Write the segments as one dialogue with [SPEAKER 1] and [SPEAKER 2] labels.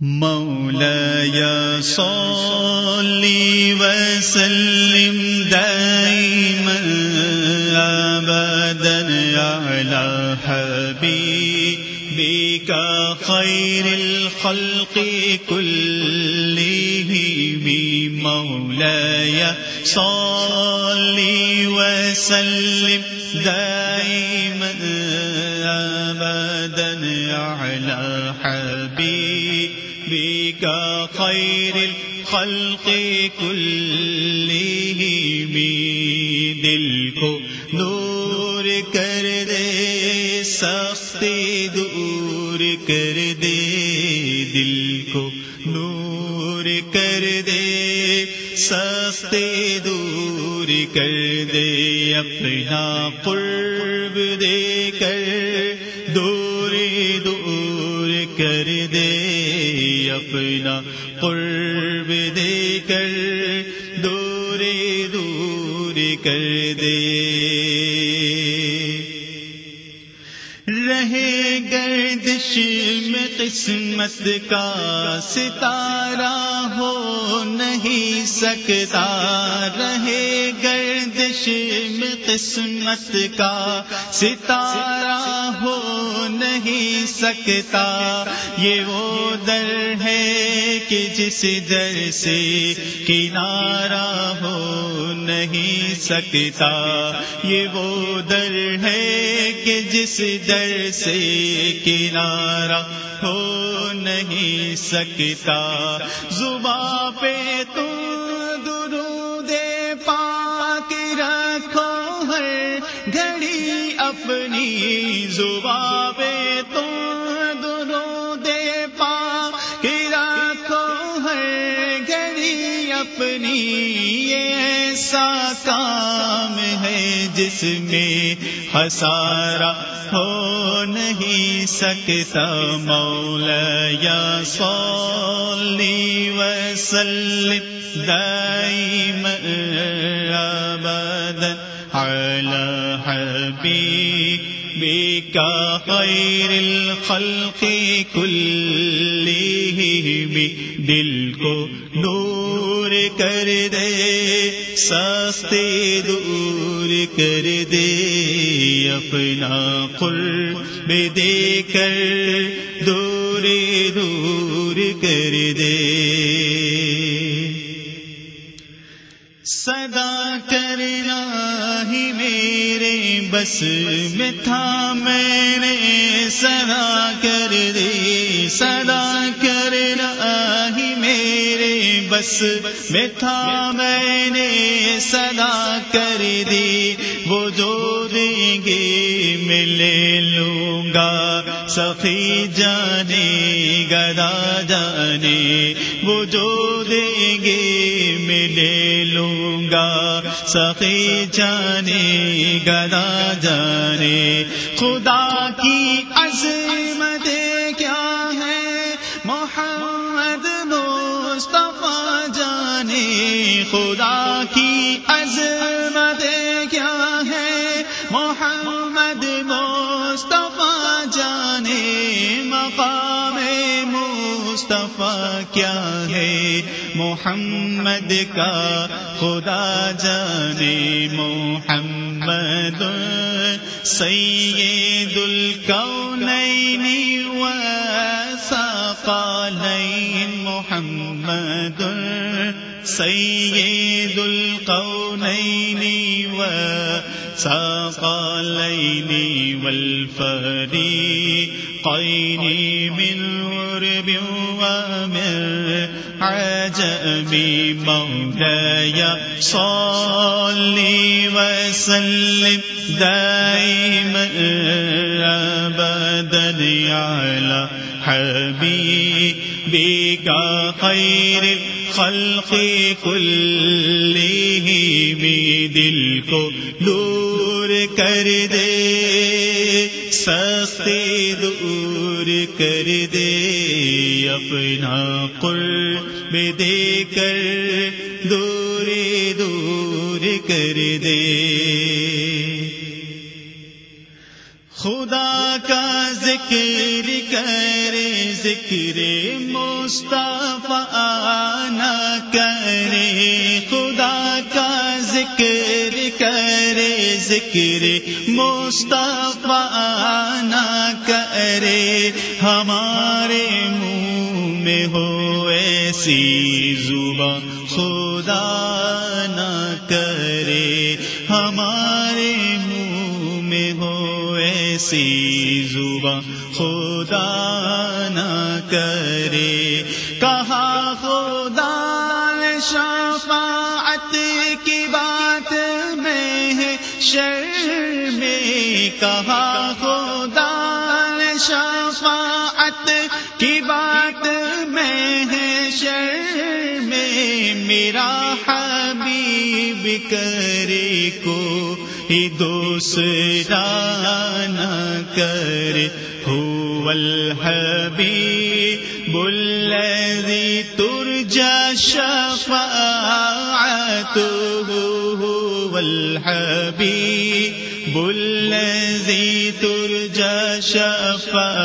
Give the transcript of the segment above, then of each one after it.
[SPEAKER 1] مولا صلی وسلم دائما ابدا على حبيبك خير الخلق كلهم مولاي صلی وسلم دائما ابدا على حبيبك کا خیر الخلق کلی دل کو دور کر دے، سختی دور کر دے، دل کو نور کر دے سستے دور کر دے، اپنا قرب دے کر دور اپنا قرب دے کر دور دور کر دے۔ رہے گردش میں قسمت کا ستارہ ہو نہیں سکتا۔ رہے گردش میں قسمت کا ستارہ ہو نہیں سکتا۔ یہ وہ در ہے کہ جس در سے کنارہ ہو نہیں سکتا۔ یہ وہ در ہے کہ جس در سے کنارہ ہو نہیں سکتا۔ زباں پہ تم پاک رکھو، ہر گھڑی اپنی زباں پہ گھڑی ایسا کام ہے جس میں ہسارا ہو نہیں سکتا مولا یا صلی وسلم دائم ابدا على حبيبك خير الخلق كلهم. دل کو نور کر دے سستے دور کر دے، اپنا قرب دے کر، دور دور کر دے۔ بس میں تھا میں نے صدا کر دے، صدا کرنا ہی میرے بس۔ میں تھا میں نے صدا کر دی وہ جو دیں گے میں لے لوں گا۔ سخی جانے، گدا جانے، وہ جو دیں گے میں لے گا، سخی جانے، گدا جانے۔ خدا کی عظمت کیا ہے؟ محمد مصطفیٰ جانے۔ خدا کی عظمت کیا ہے؟ محمد مصطفیٰ جانے۔ مقام مصطفیٰ کیا ہے؟ محمد کا خدا جانے محمد، سید الکونین و ساقالین محمد، سید القونین و ساقالین والفریقین من عرب ومن عجب مولاي، صلي وسلم دائما ابدا على حبيبك خير الخلق كلهم دل کو دور کر دے سستے دور کر دے اپنا قرب دے کر دور دور کر دے۔ خدا کا ذکر کر ذکر مصطفیٰ نہ کرے۔ خدا کا ذکر کرے، ذکر مصطفیٰ نہ کرے۔ ہمارے منہ میں ہو ایسی زباں خدا نہ کرے، ہمارے منہ میں ہو ایسی زباں خدا نہ کرے۔ کہا خدا، شفاعت کی بات میں ہے شر میں کہا خدا، شفاعت کی بات میں ہے شر میں میرا حبیب کرے کو ہی دوسرا نہ کرے۔ هو الحبيب الذي ترجى شفاعته هو الحبيب الذي ترجى شفاعته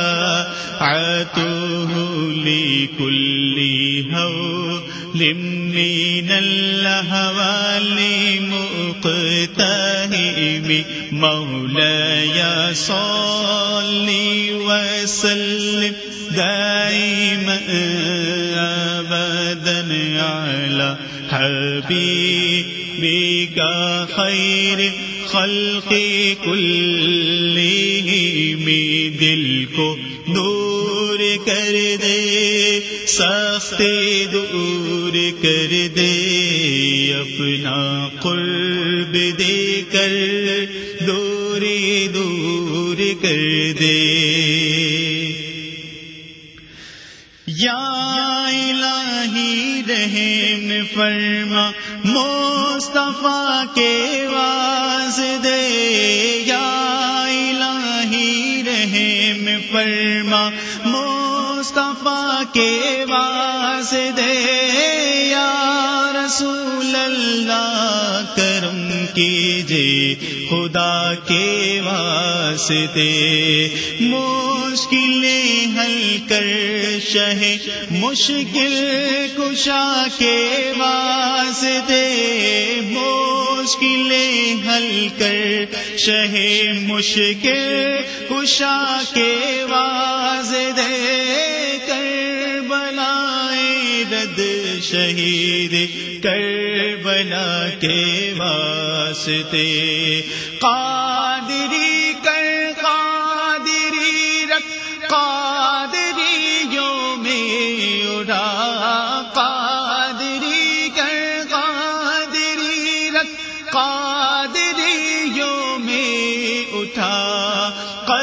[SPEAKER 1] لكل هول من الهوال مقتهم مولاي صلي وسلم دائما ابدا على حبيبك خير خلق كلهم دل کو دور کر دے سخت دور کر دے، اپنا قرب دے کر دوری دور کر دے۔ یا الہی رحم فرما، مصطفیٰ کے واز دے۔ یا الہی رحم فرما مصطفیٰ کے واز دے یا رسول اللہ کرم کیجے خدا کے واسطے۔ مشکلیں حل کر شہ، مشکل کشا کے واسطے۔ مشکلیں حل کر شہ، مشکل کشا کے واسطے۔ کر بلائے رد شہید کربلا کے واسطے۔ قادری کر قادری رکھ قادری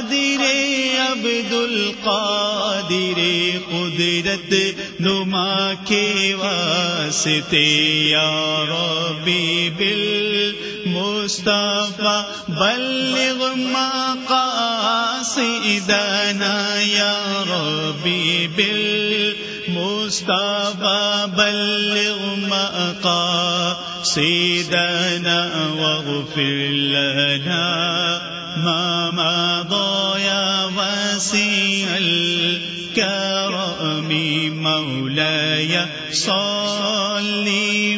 [SPEAKER 1] قدر عبد القادر قدرت نما کے واسطے یا ربی بل مصطفیٰ بلغ مقاصدنا یا ربی بل مصطفیٰ بلغ مقاصدنا واغفر لنا ما مضى يا واسع الكرم مولاي صل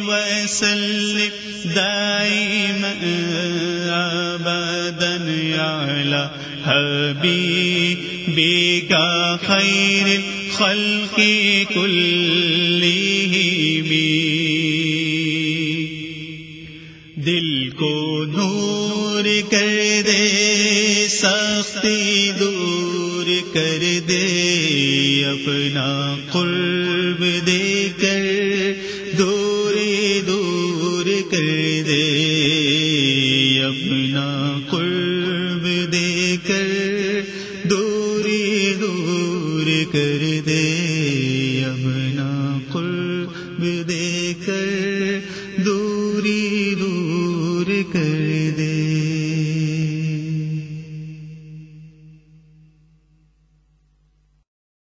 [SPEAKER 1] وسلم دائما ابدا على حبيبك خير الخلق كلهم نور کر دے، سختی دور کر دے، اپنا قرب دے کر دور دور کر دے، اپنا قرب دے کر دور دور کر دے۔